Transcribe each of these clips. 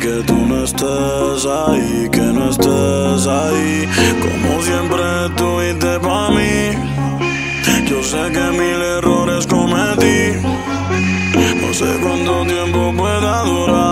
que tú no estés ahí, que no estés sé cuánto tiempo pueda durar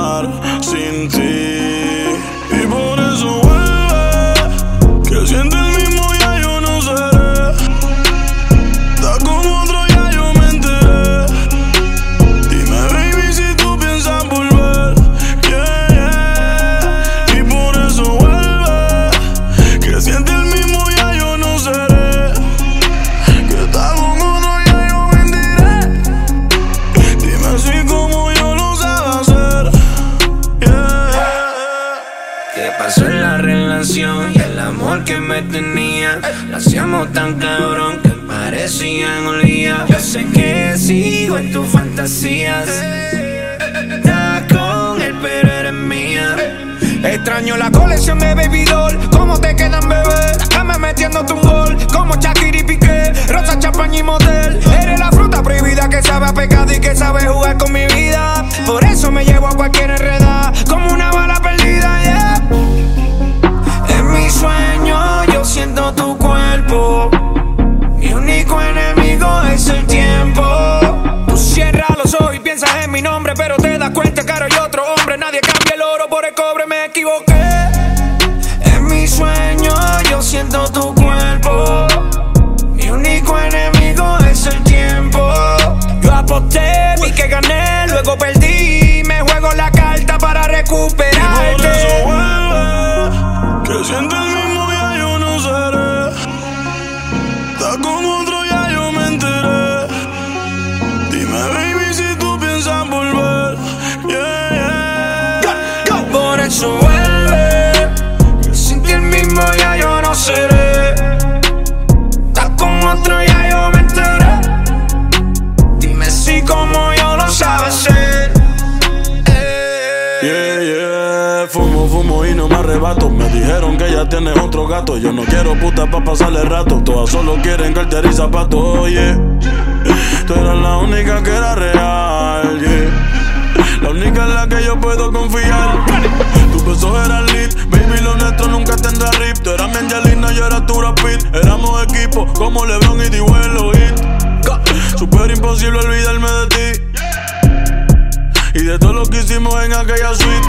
la relación y el amor que me tenía? Lo hacíamos tan cabrón que parecían día. Yo sé que sigo en tus fantasías. Estás con él, pero eres mía. Extraño la colección de baby doll. ¿Cómo te quedan, bebé? Dame metiéndote un En mi sueño yo siento tu cuerpo. Mi único enemigo es el tiempo. Yo aposté, vi que gané, luego perdí. Me juego la carta para Por eso recuperarte. vuelve, que siente el mismo ya yo no seré. Está con otro ya yo me enteré. Dime baby si tú piensas volver. Yeah, yeah. Por eso vuelve. Me dijeron que ya tienes otro gato. Yo no quiero puta pa' pasarle rato. Todas solo quieren cartera y zapatos, oye. Tú eras la única que era real. La única en la que yo puedo confiar. Tu beso era lit, baby, lo nuestro nunca tendrá rip. Tú eras mi yo era tu Brad Pitt. Éramos equipo como LeBron y Dibuelo Hit. Super imposible olvidarme de ti. Y de todo lo que hicimos en aquella suite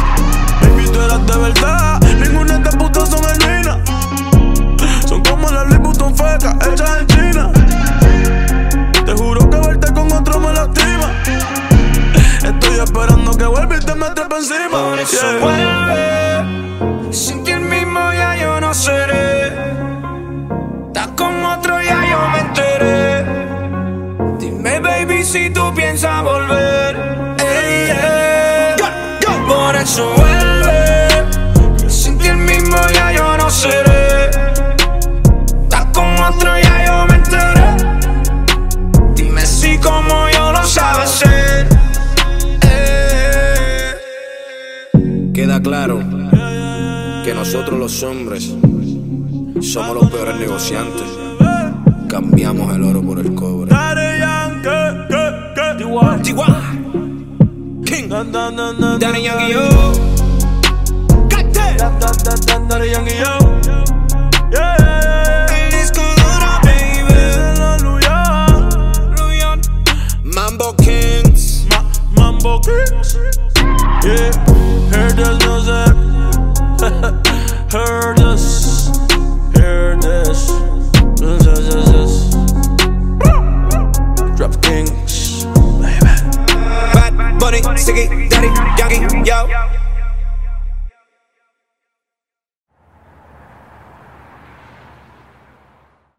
Tú eras de verdad Ninguna de estas putas son genuinas Son como las Louis Vuitton fecas Hechas en China Te juro que verte con otro me lastima Estoy esperando que vuelva y te me trepa encima Por eso Yeah. vuelve. Sin ti el mismo ya yo no seré. Estás con otro ya yo me enteré. Dime, baby, si tú piensas volver. Queda claro que nosotros los hombres somos los peores negociantes. Cambiamos el oro por el cobre. King. Daddy Yankee, yo. Daddy Yankee, yo. Yeah. El disco duro, baby. Mambo Kings. Ma- Mambo Kings. Yeah, Heard us, no Hear this. us. Heard this. Drop kings, baby. Bad bunny, sticky, daddy, youngie, yo.